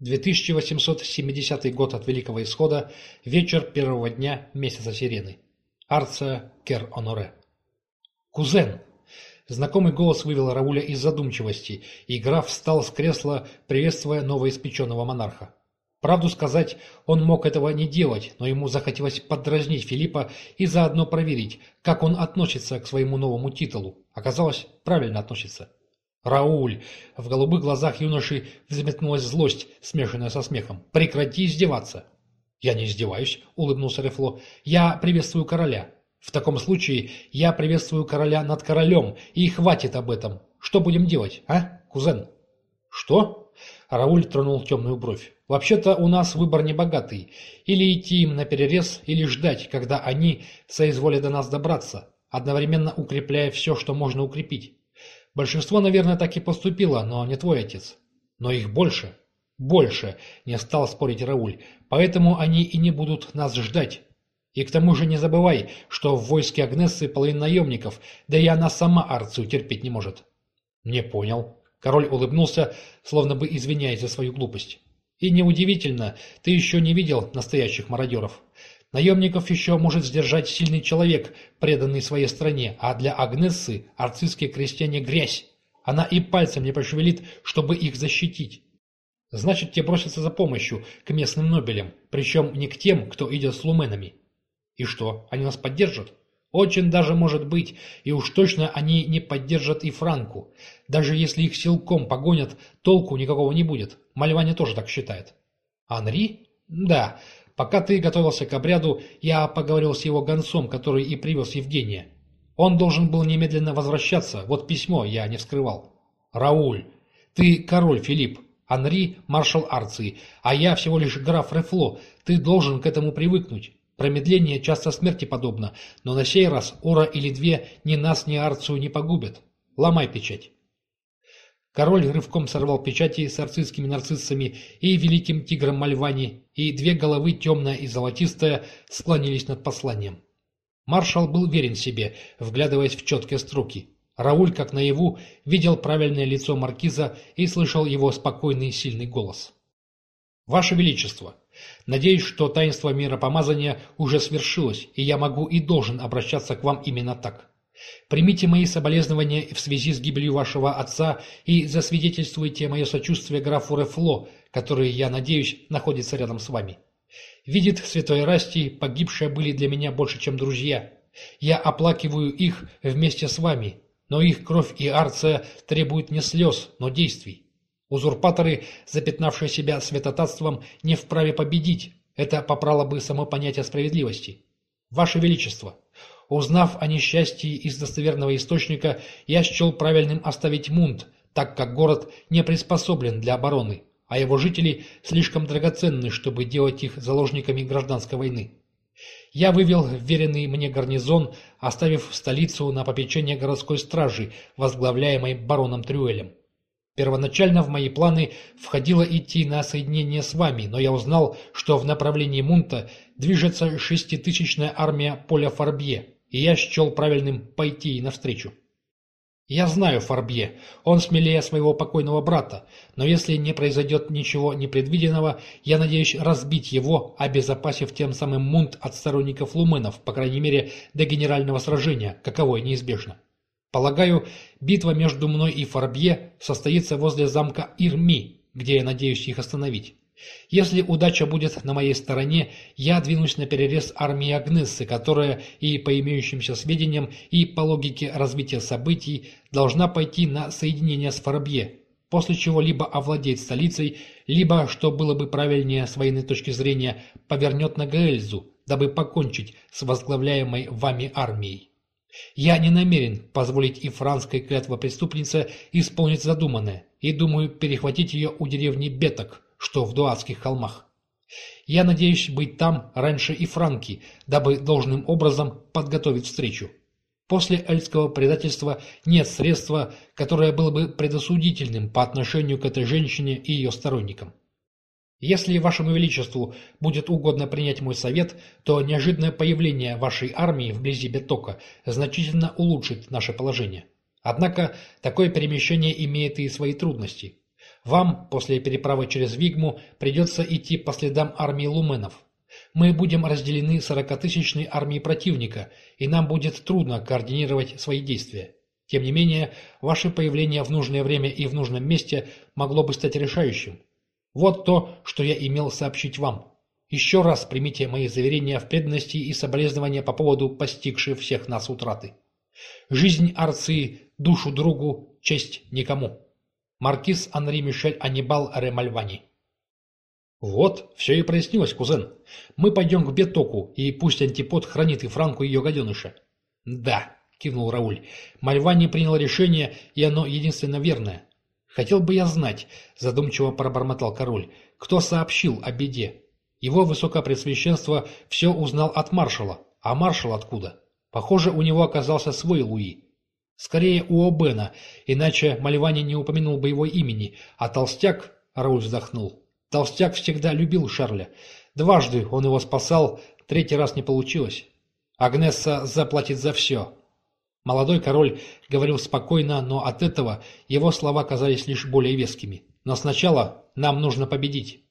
2870 год от Великого Исхода, вечер первого дня месяца Сирены. Арция Кер-Оноре. «Кузен!» Знакомый голос вывел Рауля из задумчивости, и граф встал с кресла, приветствуя новоиспеченного монарха. Правду сказать, он мог этого не делать, но ему захотелось подразнить Филиппа и заодно проверить, как он относится к своему новому титулу. Оказалось, правильно относится. «Рауль!» В голубых глазах юноши взметнулась злость, смешанная со смехом. «Прекрати издеваться!» «Я не издеваюсь», — улыбнулся Рефло. «Я приветствую короля. В таком случае я приветствую короля над королем, и хватит об этом. Что будем делать, а, кузен?» «Что?» Рауль тронул темную бровь. «Вообще-то у нас выбор небогатый. Или идти им на перерез, или ждать, когда они соизволят до нас добраться, одновременно укрепляя все, что можно укрепить. Большинство, наверное, так и поступило, но не твой отец. Но их больше. Больше, не стал спорить Рауль. Поэтому они и не будут нас ждать. И к тому же не забывай, что в войске Агнессы половина наемников, да и она сама Арцию терпеть не может. Не понял. Король улыбнулся, словно бы извиняясь за свою глупость. И неудивительно, ты еще не видел настоящих мародеров. Наемников еще может сдержать сильный человек, преданный своей стране, а для Агнессы арцистские крестьяне грязь. Она и пальцем не пошевелит, чтобы их защитить. Значит, те бросятся за помощью к местным нобелям, причем не к тем, кто идет с луменами. И что, они нас поддержат? Очень даже может быть, и уж точно они не поддержат и Франку. Даже если их силком погонят, толку никакого не будет. Мальвани тоже так считает. Анри? Да, Пока ты готовился к обряду, я поговорил с его гонцом, который и привез Евгения. Он должен был немедленно возвращаться, вот письмо я не вскрывал. Рауль, ты король Филипп, Анри – маршал Арции, а я всего лишь граф Рефло, ты должен к этому привыкнуть. Промедление часто смерти подобно, но на сей раз Ора или две ни нас, ни Арцию не погубят. Ломай печать. Король рывком сорвал печати с арцистскими нарциссами и великим тигром Мальвани, и две головы, темная и золотистая, склонились над посланием. Маршал был верен себе, вглядываясь в четкие строки. Рауль, как наяву, видел правильное лицо маркиза и слышал его спокойный и сильный голос. «Ваше Величество, надеюсь, что таинство миропомазания уже свершилось, и я могу и должен обращаться к вам именно так. Примите мои соболезнования в связи с гибелью вашего отца и засвидетельствуйте мое сочувствие графу Рефло, который, я надеюсь, находится рядом с вами. Видит святой Расти, погибшие были для меня больше, чем друзья. Я оплакиваю их вместе с вами, но их кровь и арция требуют не слез, но действий. Узурпаторы, запятнавшие себя святотатством, не вправе победить. Это попрало бы само понятие справедливости. Ваше Величество, Узнав о несчастье из достоверного источника, я счел правильным оставить Мунт, так как город не приспособлен для обороны, а его жители слишком драгоценны, чтобы делать их заложниками гражданской войны. Я вывел вверенный мне гарнизон, оставив столицу на попечение городской стражи, возглавляемой бароном Трюэлем. Первоначально в мои планы входило идти на соединение с вами, но я узнал, что в направлении Мунта движется шеститысячная армия Поля Фарбье, и я счел правильным пойти ей навстречу. Я знаю Фарбье, он смелее своего покойного брата, но если не произойдет ничего непредвиденного, я надеюсь разбить его, обезопасив тем самым Мунт от сторонников Луменов, по крайней мере, до генерального сражения, каковое неизбежно. Полагаю, битва между мной и Фарбье состоится возле замка Ирми, где я надеюсь их остановить. Если удача будет на моей стороне, я двинусь на перерез армии Агнессы, которая и по имеющимся сведениям, и по логике развития событий должна пойти на соединение с Фарабье, после чего либо овладеть столицей, либо, что было бы правильнее с военной точки зрения, повернет на Гаэльзу, дабы покончить с возглавляемой вами армией. Я не намерен позволить и французской клятвопреступнице исполнить задуманное, и думаю перехватить ее у деревни Беток, что в Дуатских холмах. Я надеюсь быть там раньше и Франки, дабы должным образом подготовить встречу. После эльского предательства нет средства, которое было бы предосудительным по отношению к этой женщине и ее сторонникам. Если вашему величеству будет угодно принять мой совет, то неожиданное появление вашей армии вблизи Бетока значительно улучшит наше положение. Однако такое перемещение имеет и свои трудности. Вам, после переправы через Вигму, придется идти по следам армии луменов. Мы будем разделены сорокатысячной армией противника, и нам будет трудно координировать свои действия. Тем не менее, ваше появление в нужное время и в нужном месте могло бы стать решающим. Вот то, что я имел сообщить вам. Еще раз примите мои заверения в преданности и соболезнования по поводу постигшей всех нас утраты. Жизнь Арции, душу другу, честь никому. Маркиз Анри Мишель Анибал Ремальвани. Вот, все и прояснилось, кузен. Мы пойдем к Бетоку, и пусть антипод хранит и Франку ее гаденыша. Да, кивнул Рауль. Мальвани принял решение, и оно единственно верное. Хотел бы я знать, задумчиво пробормотал король, кто сообщил о беде. Его высокопресвященство все узнал от маршала, а маршал откуда? Похоже, у него оказался свой Луи. Скорее у Обена, иначе Мальвани не упомянул бы его имени, а толстяк, Рауль вздохнул, толстяк всегда любил Шарля. Дважды он его спасал, третий раз не получилось. Агнесса заплатит за все. Молодой король говорил спокойно, но от этого его слова казались лишь более вескими. Но сначала нам нужно победить.